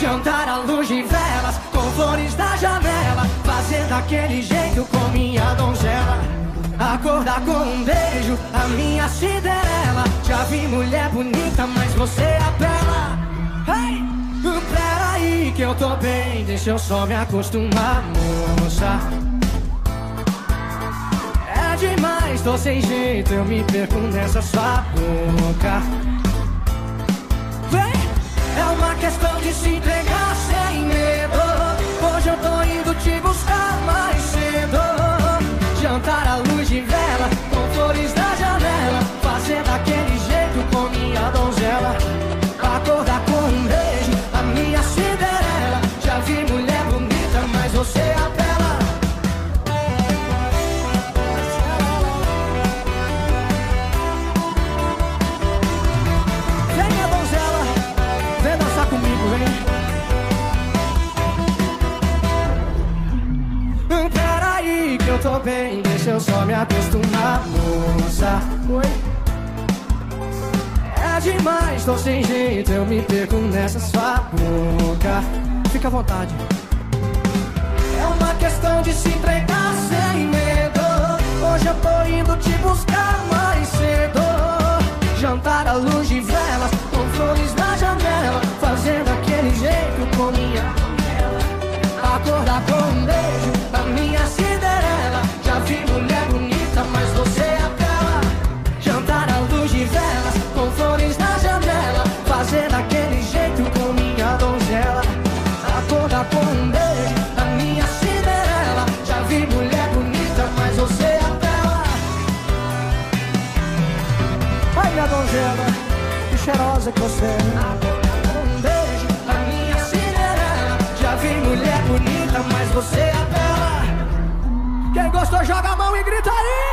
Jantar à luz de velas, com flores na janela, fazer daquele jeito com minha donzela. Acordar com um beijo, a minha Cinderela. Já vi mulher bonita, mas você apela. Hey! Peraí que eu tô bem, deixa eu só me acostumar, moça. É demais, tô sem jeito, eu me perco nessa sua boca. Tô bem, deixa eu só me acostumar, moça. É demais, tô sem jeito, eu me perco nessa sua boca. Fica à vontade. De se entregar sem medo. Hoje eu tô indo te buscar mais cedo. Jantar à luz de velas, com flores na janela. Fazendo aquele Donzela, que cheirosa que você é. Um beijo, a minha Cinderela. Já vi mulher bonita, mas você apela. Quem gostou, joga a mão e grita aí.